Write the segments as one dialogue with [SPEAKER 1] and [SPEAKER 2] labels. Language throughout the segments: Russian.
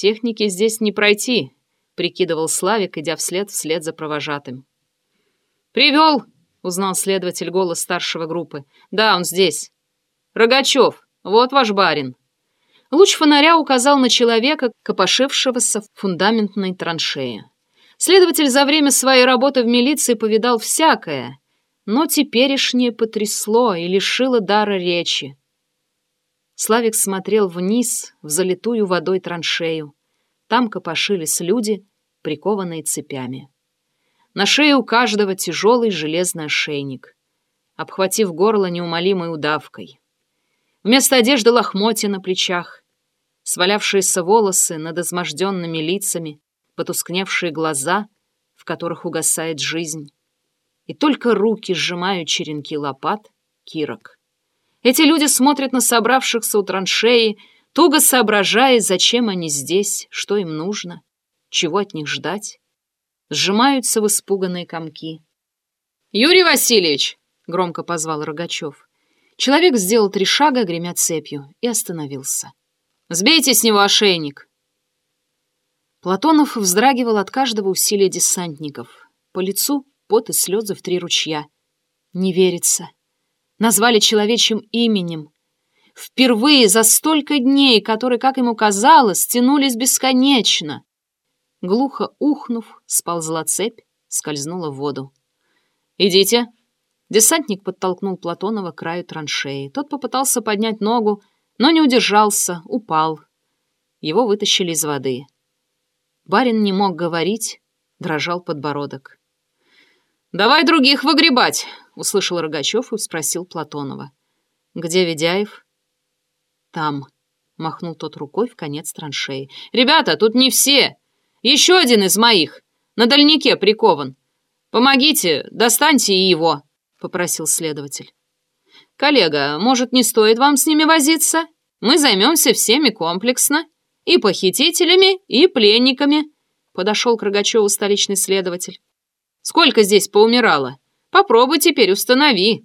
[SPEAKER 1] Техники здесь не пройти, прикидывал Славик, идя вслед вслед за провожатым. Привел, узнал следователь голос старшего группы. Да, он здесь. Рогачев, вот ваш барин. Луч фонаря указал на человека, копошившегося в фундаментной траншее. Следователь за время своей работы в милиции повидал всякое, но теперешнее потрясло и лишило дара речи. Славик смотрел вниз, в залитую водой траншею. Там копошились люди, прикованные цепями. На шее у каждого тяжелый железный ошейник, обхватив горло неумолимой удавкой. Вместо одежды лохмотья на плечах, свалявшиеся волосы над изможденными лицами, потускневшие глаза, в которых угасает жизнь. И только руки сжимают черенки лопат, кирок. Эти люди смотрят на собравшихся у траншеи, туго соображая, зачем они здесь, что им нужно, чего от них ждать. Сжимаются в испуганные комки. «Юрий Васильевич!» — громко позвал Рогачев. Человек сделал три шага, гремя цепью, и остановился. «Сбейте с него ошейник!» Платонов вздрагивал от каждого усилия десантников. По лицу пот и слезы в три ручья. Не верится. Назвали человечьим именем. Впервые за столько дней, которые, как ему казалось, тянулись бесконечно. Глухо ухнув, сползла цепь, скользнула в воду. «Идите!» Десантник подтолкнул Платонова к краю траншеи. Тот попытался поднять ногу, но не удержался, упал. Его вытащили из воды. Барин не мог говорить, дрожал подбородок. «Давай других выгребать!» — услышал Рогачев и спросил Платонова. «Где Ведяев?» «Там», — махнул тот рукой в конец траншеи. «Ребята, тут не все! Еще один из моих! На дальнике прикован! Помогите, достаньте и его!» — попросил следователь. «Коллега, может, не стоит вам с ними возиться? Мы займемся всеми комплексно. И похитителями, и пленниками», — подошел к Рогачеву столичный следователь. «Сколько здесь поумирало? Попробуй теперь установи.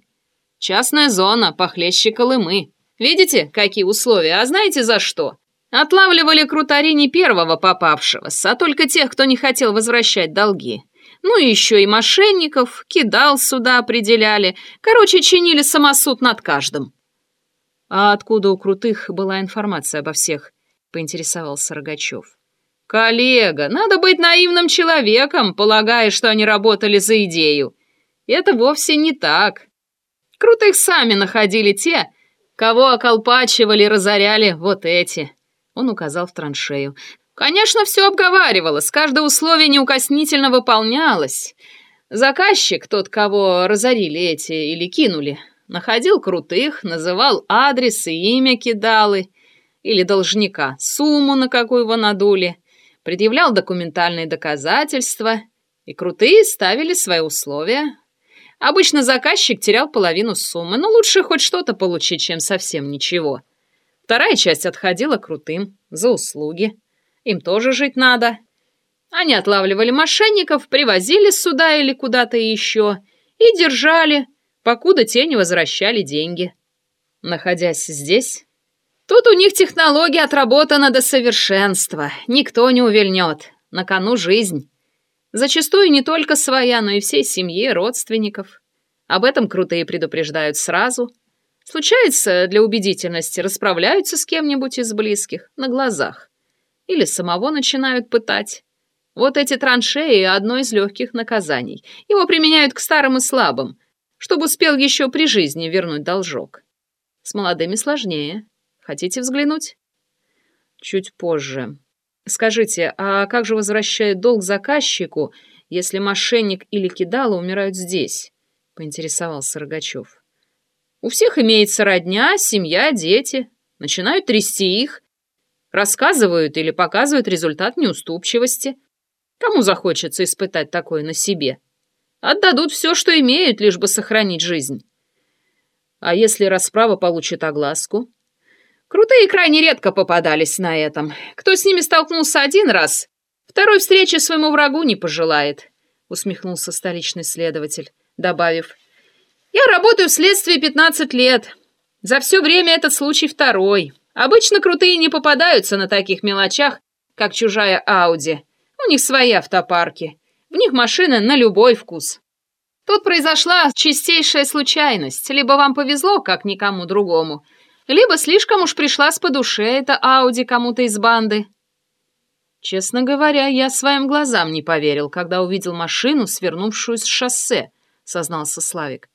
[SPEAKER 1] Частная зона, похлеще Колымы. Видите, какие условия? А знаете за что? Отлавливали крутари не первого попавшегося, а только тех, кто не хотел возвращать долги. Ну и еще и мошенников, кидал сюда определяли. Короче, чинили самосуд над каждым. А откуда у крутых была информация обо всех? Поинтересовался Рогачев. Коллега, надо быть наивным человеком, полагая, что они работали за идею. Это вовсе не так. Крутых сами находили те, кого околпачивали, разоряли вот эти. Он указал в траншею. Конечно, все обговаривалось, каждое условие неукоснительно выполнялось. Заказчик, тот, кого разорили эти или кинули, находил крутых, называл адрес и имя кидалы или должника, сумму, на какую его надули, предъявлял документальные доказательства, и крутые ставили свои условия. Обычно заказчик терял половину суммы, но лучше хоть что-то получить, чем совсем ничего. Вторая часть отходила крутым за услуги. Им тоже жить надо. Они отлавливали мошенников, привозили сюда или куда-то еще и держали, покуда те не возвращали деньги. Находясь здесь, тут у них технология отработана до совершенства. Никто не увильнет. На кону жизнь. Зачастую не только своя, но и всей семьи, родственников. Об этом крутые предупреждают сразу. Случается, для убедительности расправляются с кем-нибудь из близких на глазах. Или самого начинают пытать. Вот эти траншеи — одно из легких наказаний. Его применяют к старым и слабым, чтобы успел еще при жизни вернуть должок. С молодыми сложнее. Хотите взглянуть? Чуть позже. Скажите, а как же возвращают долг заказчику, если мошенник или кидало умирают здесь? Поинтересовался Рогачев. У всех имеется родня, семья, дети. Начинают трясти их, Рассказывают или показывают результат неуступчивости. Кому захочется испытать такое на себе? Отдадут все, что имеют, лишь бы сохранить жизнь. А если расправа получит огласку? Крутые крайне редко попадались на этом. Кто с ними столкнулся один раз, второй встречи своему врагу не пожелает, усмехнулся столичный следователь, добавив. Я работаю в следствии 15 лет. За все время этот случай второй. Обычно крутые не попадаются на таких мелочах, как чужая Ауди. У них свои автопарки. В них машины на любой вкус. Тут произошла чистейшая случайность. Либо вам повезло, как никому другому, либо слишком уж пришлась по душе эта Ауди кому-то из банды. Честно говоря, я своим глазам не поверил, когда увидел машину, свернувшую с шоссе, сознался Славик.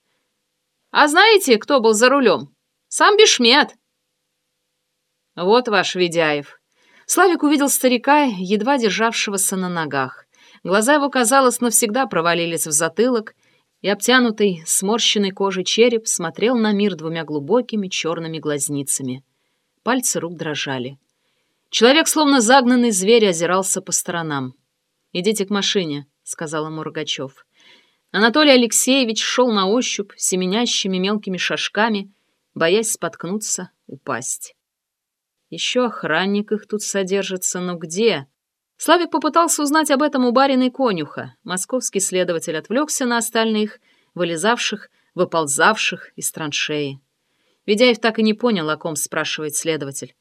[SPEAKER 1] А знаете, кто был за рулем? Сам Бешмет. Вот ваш Ведяев. Славик увидел старика, едва державшегося на ногах. Глаза его, казалось, навсегда провалились в затылок, и обтянутый, сморщенной кожей череп смотрел на мир двумя глубокими черными глазницами. Пальцы рук дрожали. Человек, словно загнанный зверь, озирался по сторонам. «Идите к машине», — сказал ему Рогачев. Анатолий Алексеевич шел на ощупь, семенящими мелкими шажками, боясь споткнуться, упасть. Еще охранник их тут содержится, но где? Славик попытался узнать об этом у барина и конюха. Московский следователь отвлекся на остальных, вылезавших, выползавших из траншеи. Ведяев так и не понял, о ком спрашивает следователь.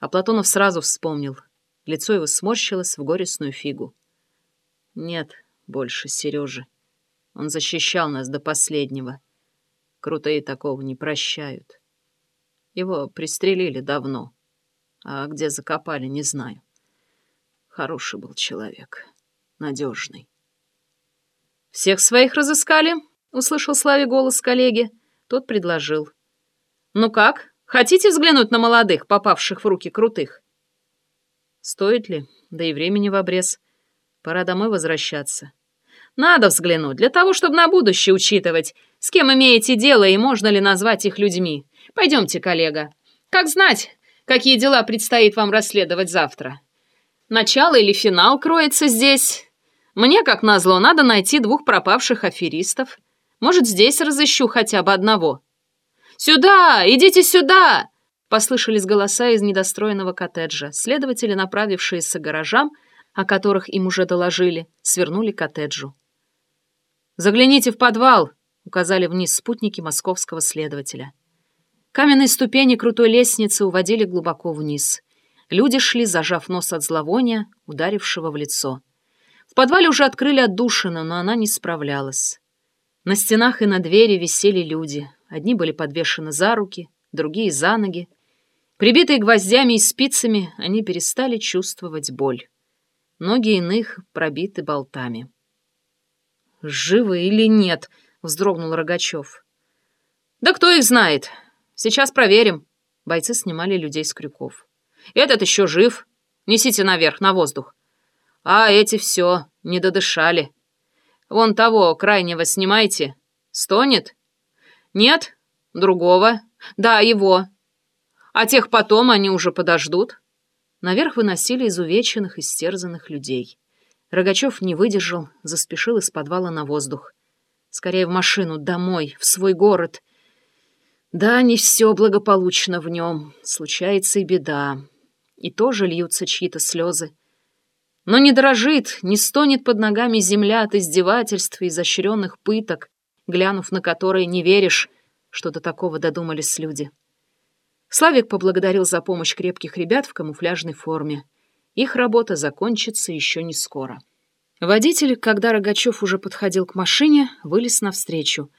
[SPEAKER 1] А Платонов сразу вспомнил. Лицо его сморщилось в горестную фигу. Нет больше Сережи. Он защищал нас до последнего. Крутые такого не прощают. Его пристрелили давно. А где закопали, не знаю. Хороший был человек. Надежный. «Всех своих разыскали?» — услышал Славе голос коллеги. Тот предложил. «Ну как? Хотите взглянуть на молодых, попавших в руки крутых?» «Стоит ли? Да и времени в обрез. Пора домой возвращаться». «Надо взглянуть, для того, чтобы на будущее учитывать, с кем имеете дело и можно ли назвать их людьми. Пойдемте, коллега. Как знать, какие дела предстоит вам расследовать завтра?» Начало или финал кроется здесь. Мне, как назло, надо найти двух пропавших аферистов. Может, здесь разыщу хотя бы одного. «Сюда! Идите сюда!» Послышались голоса из недостроенного коттеджа. Следователи, направившиеся к гаражам, о которых им уже доложили, свернули к коттеджу. «Загляните в подвал!» — указали вниз спутники московского следователя. Каменные ступени крутой лестницы уводили глубоко вниз. Люди шли, зажав нос от зловония, ударившего в лицо. В подвале уже открыли отдушину, но она не справлялась. На стенах и на двери висели люди. Одни были подвешены за руки, другие — за ноги. Прибитые гвоздями и спицами, они перестали чувствовать боль. Ноги иных пробиты болтами. «Живы или нет?» — вздрогнул Рогачев. «Да кто их знает? Сейчас проверим». Бойцы снимали людей с крюков. Этот еще жив. Несите наверх, на воздух. А эти все, не додышали. Вон того, крайнего снимайте. Стонет? Нет? Другого? Да, его. А тех потом они уже подождут. Наверх выносили изувеченных, истерзанных людей. Рогачев не выдержал, заспешил из подвала на воздух. Скорее в машину, домой, в свой город. Да, не все благополучно в нем. Случается и беда и тоже льются чьи-то слезы. Но не дрожит, не стонет под ногами земля от издевательств и изощренных пыток, глянув на которые не веришь, что до такого додумались люди. Славик поблагодарил за помощь крепких ребят в камуфляжной форме. Их работа закончится еще не скоро. Водитель, когда Рогачев уже подходил к машине, вылез навстречу —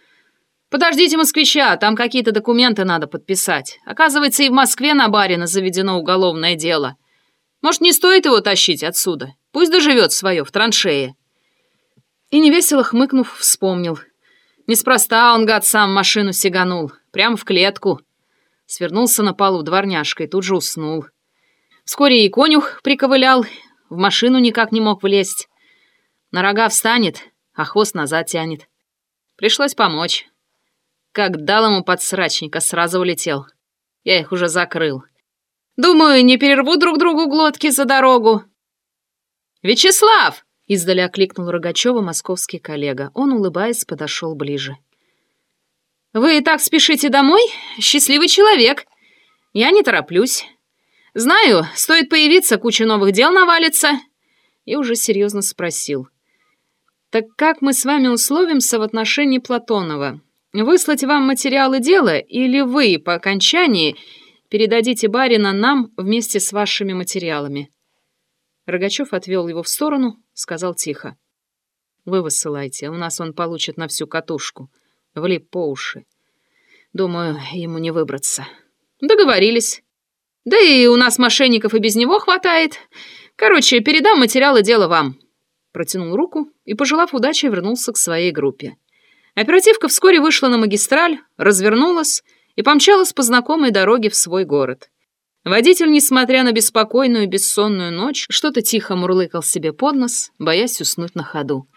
[SPEAKER 1] «Подождите москвича, там какие-то документы надо подписать. Оказывается, и в Москве на барина заведено уголовное дело. Может, не стоит его тащить отсюда? Пусть доживет свое в траншее». И невесело хмыкнув, вспомнил. Неспроста он, гад, сам машину сиганул. Прямо в клетку. Свернулся на полу дворняжкой, тут же уснул. Вскоре и конюх приковылял, в машину никак не мог влезть. На рога встанет, а хвост назад тянет. Пришлось помочь. Как дал ему подсрачника, сразу улетел. Я их уже закрыл. Думаю, не перерву друг другу глотки за дорогу. «Вячеслав!» — издали окликнул Рогачева московский коллега. Он, улыбаясь, подошел ближе. «Вы и так спешите домой? Счастливый человек. Я не тороплюсь. Знаю, стоит появиться, куча новых дел навалится». И уже серьезно спросил. «Так как мы с вами условимся в отношении Платонова? Выслать вам материалы дела или вы по окончании передадите барина нам вместе с вашими материалами?» Рогачев отвел его в сторону, сказал тихо. «Вы высылайте, у нас он получит на всю катушку. Влип по уши. Думаю, ему не выбраться». «Договорились. Да и у нас мошенников и без него хватает. Короче, передам материалы дела вам». Протянул руку и, пожелав удачи, вернулся к своей группе. Оперативка вскоре вышла на магистраль, развернулась и помчалась по знакомой дороге в свой город. Водитель, несмотря на беспокойную бессонную ночь, что-то тихо мурлыкал себе под нос, боясь уснуть на ходу.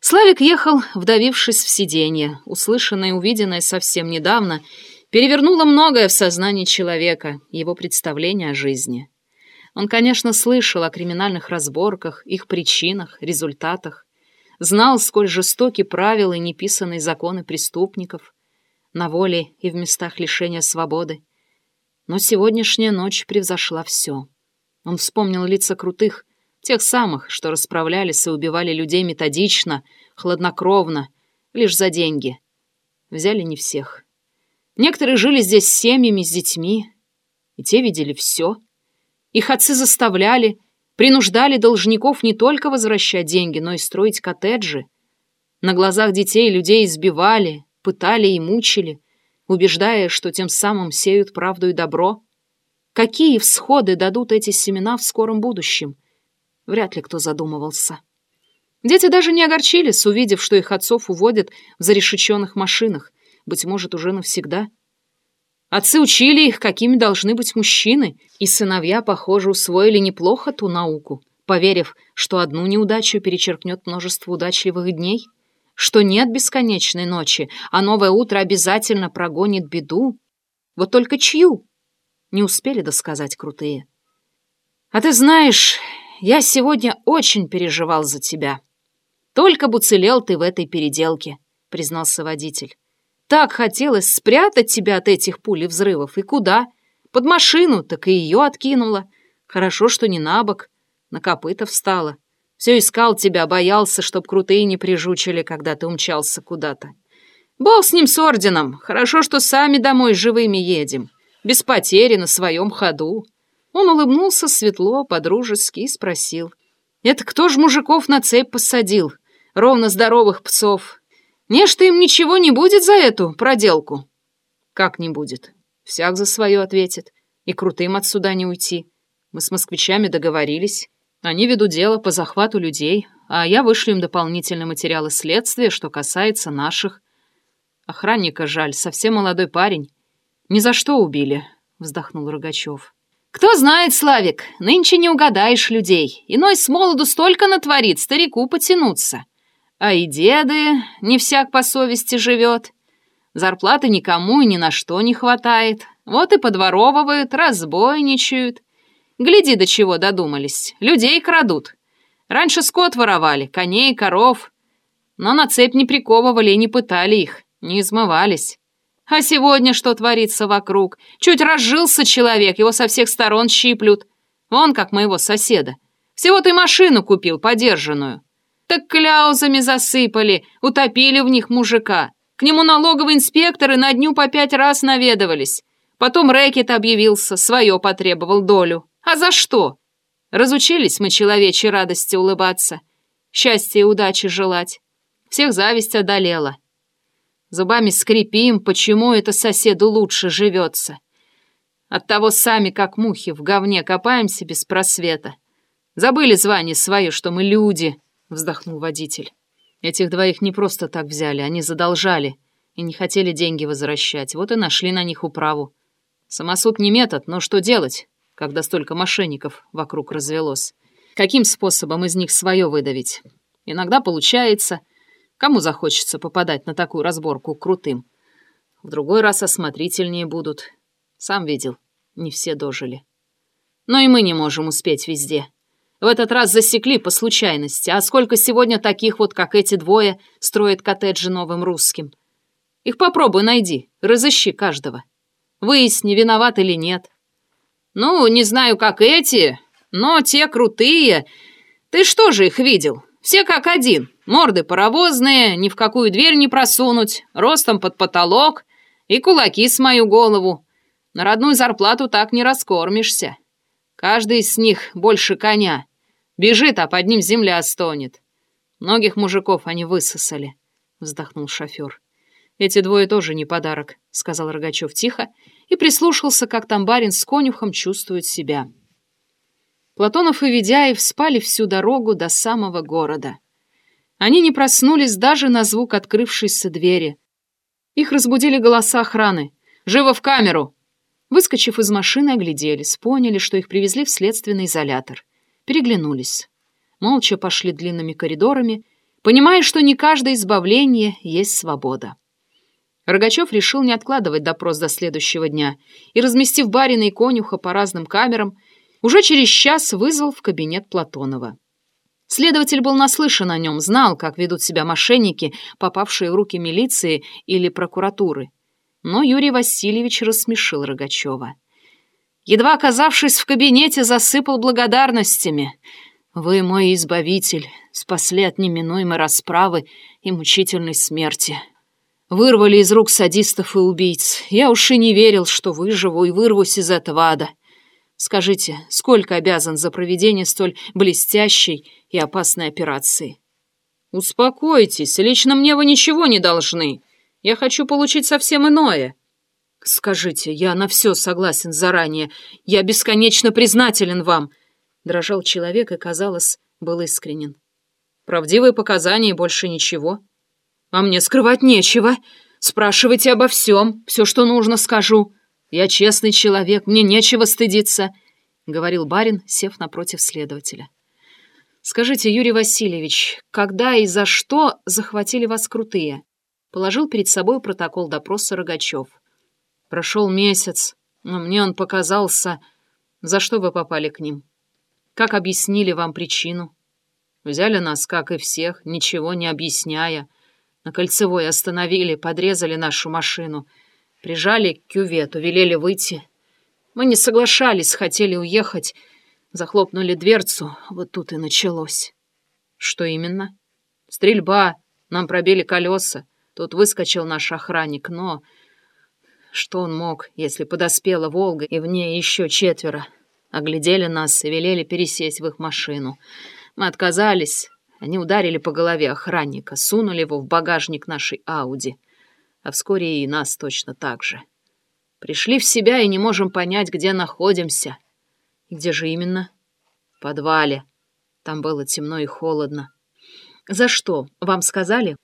[SPEAKER 1] Славик ехал, вдавившись в сиденье. Услышанное и увиденное совсем недавно перевернуло многое в сознании человека, его представление о жизни. Он, конечно, слышал о криминальных разборках, их причинах, результатах, знал, сколь жестоки правила и неписанные законы преступников на воле и в местах лишения свободы. Но сегодняшняя ночь превзошла все. Он вспомнил лица крутых, тех самых, что расправлялись и убивали людей методично, хладнокровно, лишь за деньги. Взяли не всех. Некоторые жили здесь с семьями, с детьми, и те видели все. Их отцы заставляли, принуждали должников не только возвращать деньги, но и строить коттеджи. На глазах детей людей избивали, пытали и мучили — убеждая, что тем самым сеют правду и добро? Какие всходы дадут эти семена в скором будущем? Вряд ли кто задумывался. Дети даже не огорчились, увидев, что их отцов уводят в зарешеченных машинах, быть может, уже навсегда. Отцы учили их, какими должны быть мужчины, и сыновья, похоже, усвоили неплохо ту науку, поверив, что одну неудачу перечеркнет множество удачливых дней — что нет бесконечной ночи, а новое утро обязательно прогонит беду. Вот только чью? Не успели досказать крутые. А ты знаешь, я сегодня очень переживал за тебя. Только бы уцелел ты в этой переделке, признался водитель. Так хотелось спрятать тебя от этих пуль взрывов. И куда? Под машину, так и ее откинула. Хорошо, что не на бок, на копыта встала. Все искал тебя, боялся, чтоб крутые не прижучили, когда ты умчался куда-то. Бог с ним с орденом. Хорошо, что сами домой живыми едем. Без потери, на своем ходу. Он улыбнулся светло, подружески и спросил. «Это кто ж мужиков на цепь посадил? Ровно здоровых псов. Не что им ничего не будет за эту проделку?» «Как не будет? Всяк за свое ответит. И крутым отсюда не уйти. Мы с москвичами договорились». Они ведут дело по захвату людей, а я вышлю им дополнительные материалы следствия, что касается наших. Охранника жаль, совсем молодой парень. Ни за что убили, вздохнул Рогачев. Кто знает, Славик, нынче не угадаешь людей. Иной с молоду столько натворит, старику потянуться. А и деды не всяк по совести живет. Зарплаты никому и ни на что не хватает. Вот и подворовывают, разбойничают. Гляди, до чего додумались. Людей крадут. Раньше скот воровали, коней, коров. Но на цепь не приковывали и не пытали их, не измывались. А сегодня что творится вокруг? Чуть разжился человек, его со всех сторон щиплют. Вон как моего соседа. Всего ты машину купил, подержанную. Так кляузами засыпали, утопили в них мужика. К нему налоговые инспекторы на дню по пять раз наведывались. Потом рэкет объявился, свое потребовал долю. А за что? Разучились мы человечьей радости улыбаться, счастья и удачи желать. Всех зависть одолела. Зубами скрипим, почему это соседу лучше живется. Оттого сами, как мухи, в говне копаемся без просвета. Забыли звание свое, что мы люди, — вздохнул водитель. Этих двоих не просто так взяли, они задолжали и не хотели деньги возвращать, вот и нашли на них управу. Самосуд не метод, но что делать? когда столько мошенников вокруг развелось. Каким способом из них свое выдавить? Иногда получается. Кому захочется попадать на такую разборку крутым? В другой раз осмотрительнее будут. Сам видел, не все дожили. Но и мы не можем успеть везде. В этот раз засекли по случайности. А сколько сегодня таких вот, как эти двое, строят коттеджи новым русским? Их попробуй найди, разыщи каждого. Выясни, виноват или нет. Ну, не знаю, как эти, но те крутые. Ты что же их видел? Все как один. Морды паровозные, ни в какую дверь не просунуть, ростом под потолок и кулаки с мою голову. На родную зарплату так не раскормишься. Каждый из них больше коня. Бежит, а под ним земля стонет. Многих мужиков они высосали, вздохнул шофер. Эти двое тоже не подарок, сказал Рогачев тихо и прислушался, как там барин с конюхом чувствуют себя. Платонов и Ведяев спали всю дорогу до самого города. Они не проснулись даже на звук открывшейся двери. Их разбудили голоса охраны. «Живо в камеру!» Выскочив из машины, огляделись, поняли, что их привезли в следственный изолятор. Переглянулись. Молча пошли длинными коридорами, понимая, что не каждое избавление есть свобода. Рогачев решил не откладывать допрос до следующего дня и, разместив барина и конюха по разным камерам, уже через час вызвал в кабинет Платонова. Следователь был наслышан о нем, знал, как ведут себя мошенники, попавшие в руки милиции или прокуратуры. Но Юрий Васильевич рассмешил Рогачева. Едва оказавшись в кабинете, засыпал благодарностями. «Вы мой избавитель, спасли от неминуемой расправы и мучительной смерти. Вырвали из рук садистов и убийц. Я уж и не верил, что выживу и вырвусь из этого ада. Скажите, сколько обязан за проведение столь блестящей и опасной операции? Успокойтесь, лично мне вы ничего не должны. Я хочу получить совсем иное. Скажите, я на все согласен заранее. Я бесконечно признателен вам. Дрожал человек и, казалось, был искренен. Правдивые показания и больше ничего. А мне скрывать нечего. Спрашивайте обо всем, все, что нужно, скажу. «Я честный человек, мне нечего стыдиться», — говорил барин, сев напротив следователя. «Скажите, Юрий Васильевич, когда и за что захватили вас крутые?» Положил перед собой протокол допроса Рогачев. «Прошел месяц, но мне он показался... За что вы попали к ним? Как объяснили вам причину? Взяли нас, как и всех, ничего не объясняя. На кольцевой остановили, подрезали нашу машину — Прижали к кювету, велели выйти. Мы не соглашались, хотели уехать. Захлопнули дверцу, вот тут и началось. Что именно? Стрельба, нам пробили колеса. Тут выскочил наш охранник, но... Что он мог, если подоспела «Волга» и в ней еще четверо? Оглядели нас и велели пересесть в их машину. Мы отказались. Они ударили по голове охранника, сунули его в багажник нашей «Ауди» а вскоре и нас точно так же. Пришли в себя и не можем понять, где находимся. Где же именно? В подвале. Там было темно и холодно. За что? Вам сказали?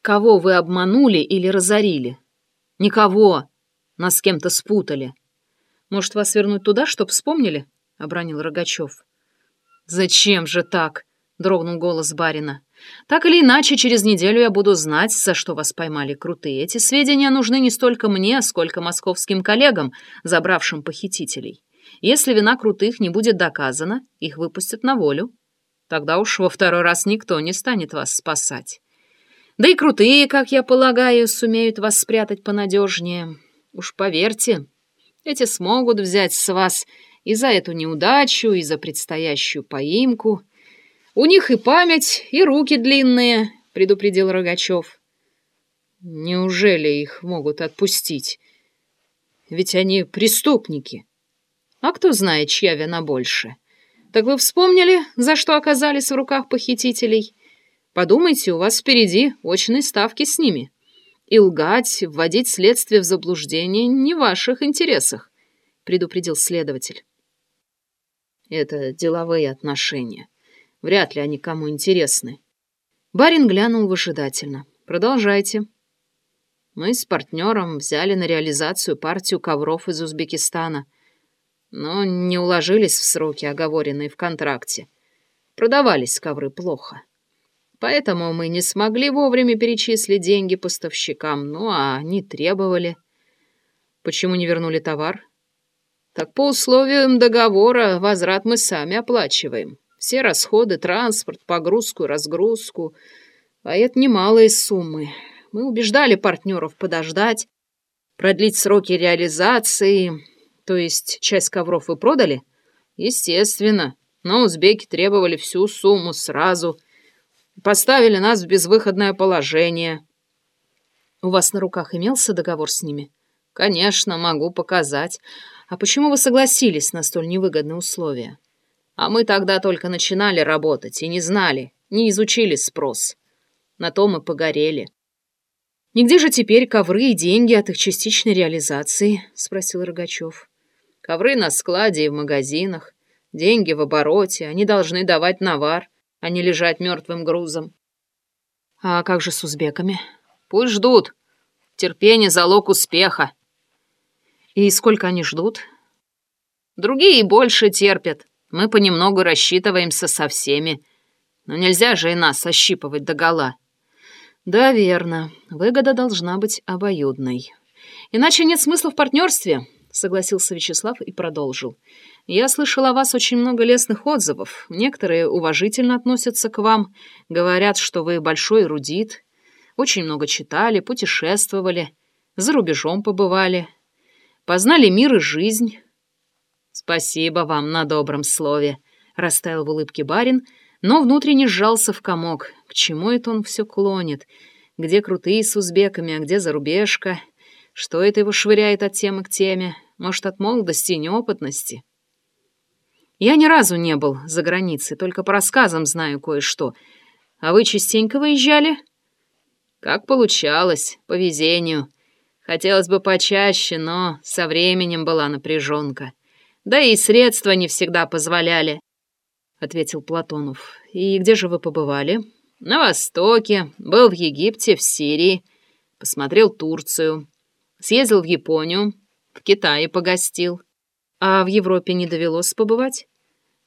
[SPEAKER 1] Кого вы обманули или разорили? Никого. Нас с кем-то спутали. Может, вас вернуть туда, чтоб вспомнили? — обронил Рогачев. «Зачем же так?» — дрогнул голос барина. Так или иначе, через неделю я буду знать, за что вас поймали крутые. Эти сведения нужны не столько мне, сколько московским коллегам, забравшим похитителей. Если вина крутых не будет доказана, их выпустят на волю. Тогда уж во второй раз никто не станет вас спасать. Да и крутые, как я полагаю, сумеют вас спрятать понадежнее. Уж поверьте, эти смогут взять с вас и за эту неудачу, и за предстоящую поимку — у них и память, и руки длинные, предупредил Рогачев. Неужели их могут отпустить? Ведь они преступники. А кто знает, чья вина больше? Так вы вспомнили, за что оказались в руках похитителей? Подумайте, у вас впереди очные ставки с ними. И лгать, вводить следствие в заблуждение не в ваших интересах, предупредил следователь. Это деловые отношения. Вряд ли они кому интересны. Барин глянул выжидательно. Продолжайте. Мы с партнером взяли на реализацию партию ковров из Узбекистана, но не уложились в сроки, оговоренные в контракте. Продавались ковры плохо. Поэтому мы не смогли вовремя перечислить деньги поставщикам, ну а они требовали. Почему не вернули товар? Так по условиям договора возврат мы сами оплачиваем. Все расходы, транспорт, погрузку, разгрузку. А это немалые суммы. Мы убеждали партнеров подождать, продлить сроки реализации. То есть часть ковров вы продали? Естественно. Но узбеки требовали всю сумму сразу. Поставили нас в безвыходное положение. У вас на руках имелся договор с ними? Конечно, могу показать. А почему вы согласились на столь невыгодные условия? А мы тогда только начинали работать и не знали, не изучили спрос. На то мы погорели. «Нигде же теперь ковры и деньги от их частичной реализации?» — спросил Рогачев. «Ковры на складе и в магазинах, деньги в обороте, они должны давать навар, а не лежать мертвым грузом». «А как же с узбеками?» «Пусть ждут. Терпение — залог успеха». «И сколько они ждут?» «Другие больше терпят. Мы понемногу рассчитываемся со всеми. Но нельзя же и нас ощипывать догола». «Да, верно. Выгода должна быть обоюдной. Иначе нет смысла в партнерстве», — согласился Вячеслав и продолжил. «Я слышал о вас очень много лестных отзывов. Некоторые уважительно относятся к вам, говорят, что вы большой эрудит, очень много читали, путешествовали, за рубежом побывали, познали мир и жизнь». «Спасибо вам на добром слове», — растаял в улыбке барин, но внутренне сжался в комок. К чему это он все клонит? Где крутые с узбеками, а где зарубежка? Что это его швыряет от темы к теме? Может, от молодости и неопытности? Я ни разу не был за границей, только по рассказам знаю кое-что. А вы частенько выезжали? Как получалось, по везению. Хотелось бы почаще, но со временем была напряженка. Да и средства не всегда позволяли, — ответил Платонов. И где же вы побывали? На Востоке, был в Египте, в Сирии, посмотрел Турцию, съездил в Японию, в Китае погостил. А в Европе не довелось побывать?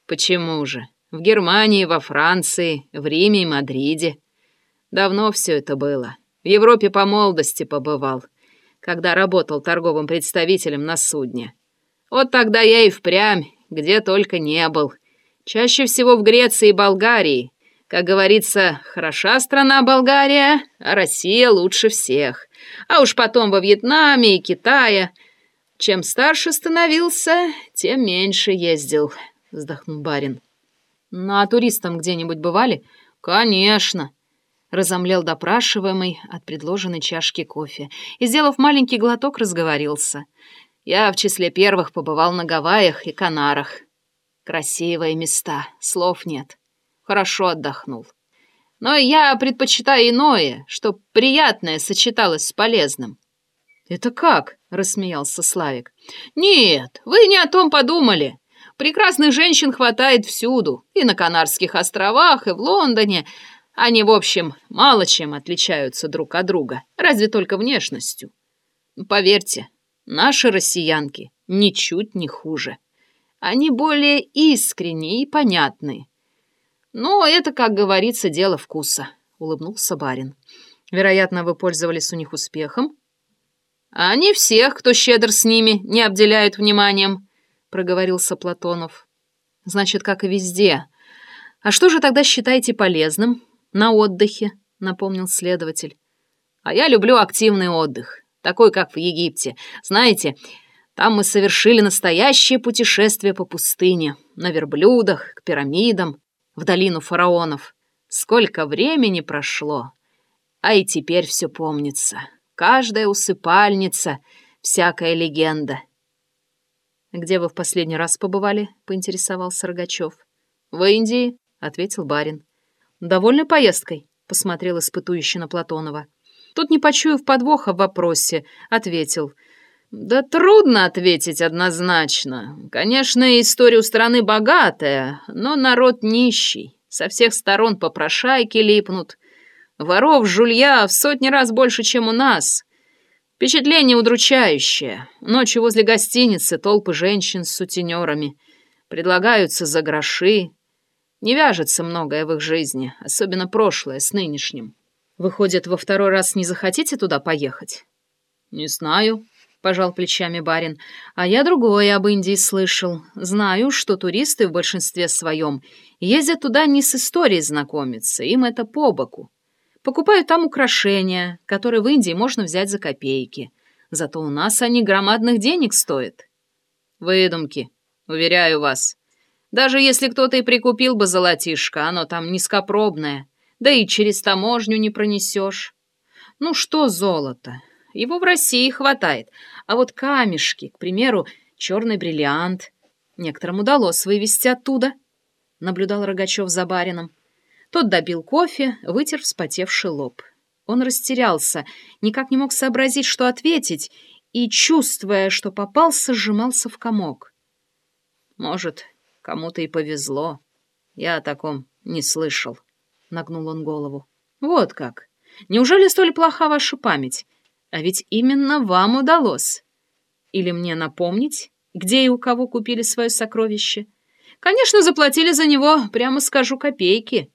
[SPEAKER 1] Почему же? В Германии, во Франции, в Риме и Мадриде. Давно все это было. В Европе по молодости побывал, когда работал торговым представителем на судне. Вот тогда я и впрямь, где только не был. Чаще всего в Греции и Болгарии. Как говорится, хороша страна Болгария, а Россия лучше всех. А уж потом во Вьетнаме и Китае. Чем старше становился, тем меньше ездил, вздохнул барин. Ну а туристам где-нибудь бывали? Конечно. Разомлел допрашиваемый от предложенной чашки кофе и, сделав маленький глоток, разговорился. Я в числе первых побывал на Гавайях и Канарах. Красивые места, слов нет. Хорошо отдохнул. Но я предпочитаю иное, чтоб приятное сочеталось с полезным. «Это как?» — рассмеялся Славик. «Нет, вы не о том подумали. Прекрасных женщин хватает всюду, и на Канарских островах, и в Лондоне. Они, в общем, мало чем отличаются друг от друга, разве только внешностью. Поверьте, Наши россиянки ничуть не хуже. Они более искренние и понятные. Но это, как говорится, дело вкуса, — улыбнулся барин. Вероятно, вы пользовались у них успехом? А не всех, кто щедр с ними, не обделяют вниманием, — проговорился Платонов. Значит, как и везде. А что же тогда считаете полезным на отдыхе? — напомнил следователь. А я люблю активный отдых такой, как в Египте. Знаете, там мы совершили настоящее путешествие по пустыне, на верблюдах, к пирамидам, в долину фараонов. Сколько времени прошло, а и теперь все помнится. Каждая усыпальница, всякая легенда. «Где вы в последний раз побывали?» — поинтересовался Рогачев. «В Индии», — ответил барин. «Довольной поездкой?» — посмотрел испытующе на Платонова. Тот, не почуяв подвоха в вопросе, ответил. «Да трудно ответить однозначно. Конечно, история у страны богатая, но народ нищий. Со всех сторон попрошайки липнут. Воров, жулья в сотни раз больше, чем у нас. Впечатление удручающее. Ночью возле гостиницы толпы женщин с сутенерами. Предлагаются за гроши. Не вяжется многое в их жизни, особенно прошлое с нынешним. Выходит, во второй раз не захотите туда поехать? Не знаю, пожал плечами барин. А я другое об Индии слышал. Знаю, что туристы в большинстве своем ездят туда не с историей знакомиться, им это по боку. Покупают там украшения, которые в Индии можно взять за копейки. Зато у нас они громадных денег стоят. Выдумки, уверяю вас. Даже если кто-то и прикупил бы золотишко, оно там низкопробное — да и через таможню не пронесешь. Ну что золото? Его в России хватает. А вот камешки, к примеру, черный бриллиант, некоторым удалось вывести оттуда. — наблюдал Рогачев за барином. Тот добил кофе, вытер вспотевший лоб. Он растерялся, никак не мог сообразить, что ответить, и, чувствуя, что попался, сжимался в комок. «Может, кому-то и повезло. Я о таком не слышал», — нагнул он голову. «Вот как. Неужели столь плоха ваша память? А ведь именно вам удалось. Или мне напомнить, где и у кого купили свое сокровище? Конечно, заплатили за него, прямо скажу, копейки.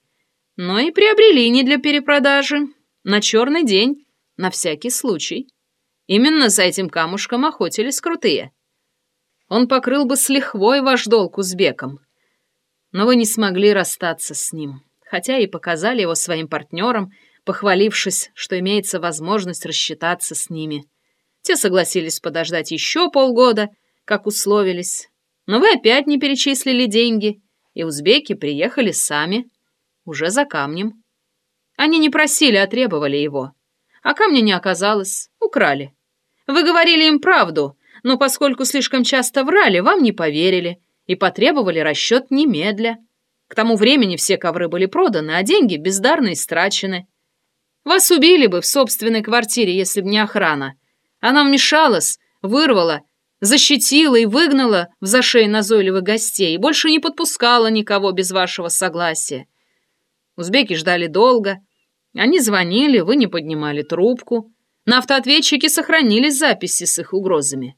[SPEAKER 1] Но и приобрели не для перепродажи. На черный день, на всякий случай. Именно за этим камушком охотились крутые. Он покрыл бы с лихвой ваш долг узбекам. Но вы не смогли расстаться с ним, хотя и показали его своим партнерам, похвалившись, что имеется возможность рассчитаться с ними. Те согласились подождать еще полгода, как условились. Но вы опять не перечислили деньги, и узбеки приехали сами, уже за камнем. Они не просили, а требовали его. А камня не оказалось, украли. Вы говорили им правду, но поскольку слишком часто врали, вам не поверили и потребовали расчет немедля. К тому времени все ковры были проданы, а деньги бездарно истрачены. Вас убили бы в собственной квартире, если бы не охрана. Она вмешалась, вырвала, защитила и выгнала в зашей назойливых гостей и больше не подпускала никого без вашего согласия. Узбеки ждали долго. Они звонили, вы не поднимали трубку. На автоответчике сохранились записи с их угрозами.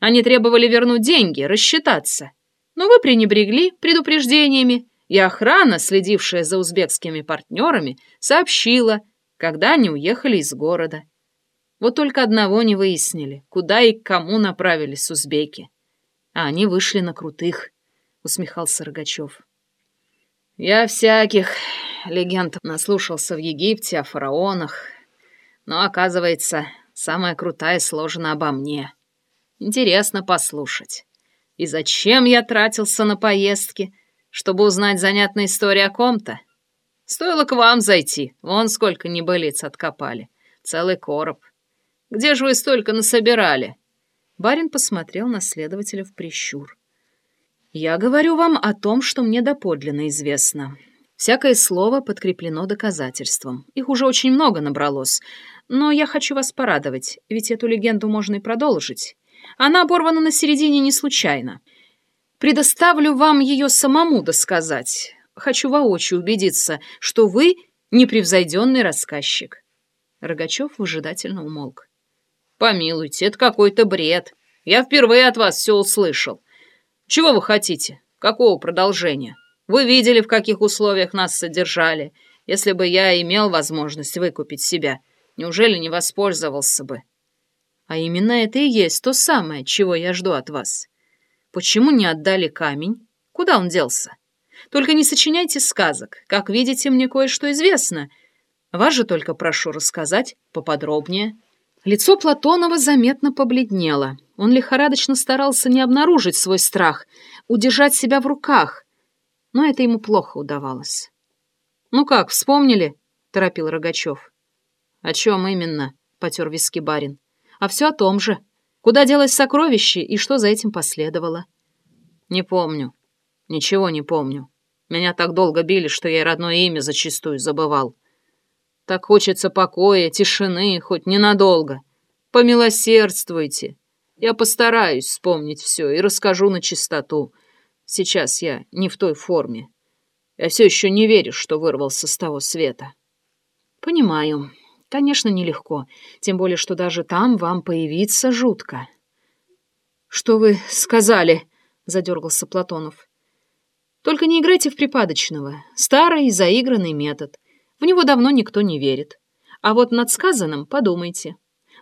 [SPEAKER 1] Они требовали вернуть деньги, рассчитаться. Но вы пренебрегли предупреждениями, и охрана, следившая за узбекскими партнерами, сообщила, когда они уехали из города. Вот только одного не выяснили, куда и к кому направились узбеки. А они вышли на крутых, — усмехался Рогачев. Я всяких легенд наслушался в Египте о фараонах, но, оказывается, самая крутая сложена обо мне. Интересно послушать. И зачем я тратился на поездки, чтобы узнать занятную историю о ком-то? Стоило к вам зайти, вон сколько небылиц откопали. Целый короб. Где же вы столько насобирали?» Барин посмотрел на следователя в прищур. «Я говорю вам о том, что мне доподлинно известно. Всякое слово подкреплено доказательством. Их уже очень много набралось. Но я хочу вас порадовать, ведь эту легенду можно и продолжить. Она оборвана на середине не случайно. Предоставлю вам ее самому досказать. Хочу воочию убедиться, что вы непревзойденный рассказчик». Рогачев выжидательно умолк. «Помилуйте, это какой-то бред. Я впервые от вас все услышал. Чего вы хотите? Какого продолжения? Вы видели, в каких условиях нас содержали. Если бы я имел возможность выкупить себя, неужели не воспользовался бы? А именно это и есть то самое, чего я жду от вас. Почему не отдали камень? Куда он делся? Только не сочиняйте сказок. Как видите, мне кое-что известно. Вас же только прошу рассказать поподробнее». Лицо Платонова заметно побледнело. Он лихорадочно старался не обнаружить свой страх, удержать себя в руках, но это ему плохо удавалось. «Ну как, вспомнили?» — торопил Рогачев. «О чем именно?» — потер виски барин. «А все о том же. Куда делось сокровище и что за этим последовало?» «Не помню. Ничего не помню. Меня так долго били, что я родное имя зачастую забывал. Так хочется покоя, тишины, хоть ненадолго. Помилосердствуйте. Я постараюсь вспомнить все и расскажу на чистоту. Сейчас я не в той форме. Я все еще не верю, что вырвался с того света. Понимаю. Конечно, нелегко. Тем более, что даже там вам появиться жутко. Что вы сказали? Задергался Платонов. Только не играйте в припадочного. Старый заигранный метод — в него давно никто не верит. А вот над сказанным подумайте.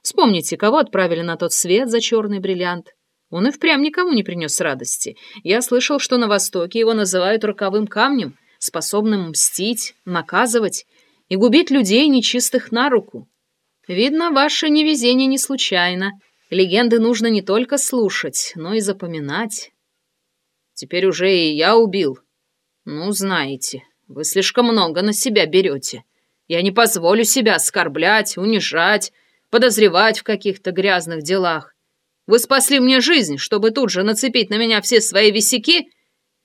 [SPEAKER 1] Вспомните, кого отправили на тот свет за черный бриллиант. Он и впрямь никому не принес радости. Я слышал, что на Востоке его называют роковым камнем, способным мстить, наказывать и губить людей нечистых на руку. Видно, ваше невезение не случайно. Легенды нужно не только слушать, но и запоминать. Теперь уже и я убил. Ну, знаете. Вы слишком много на себя берете. Я не позволю себя оскорблять, унижать, подозревать в каких-то грязных делах. Вы спасли мне жизнь, чтобы тут же нацепить на меня все свои висяки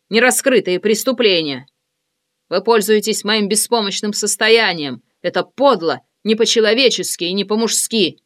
[SPEAKER 2] нераскрытые преступления. Вы пользуетесь моим беспомощным состоянием. Это подло, не по-человечески и не по-мужски.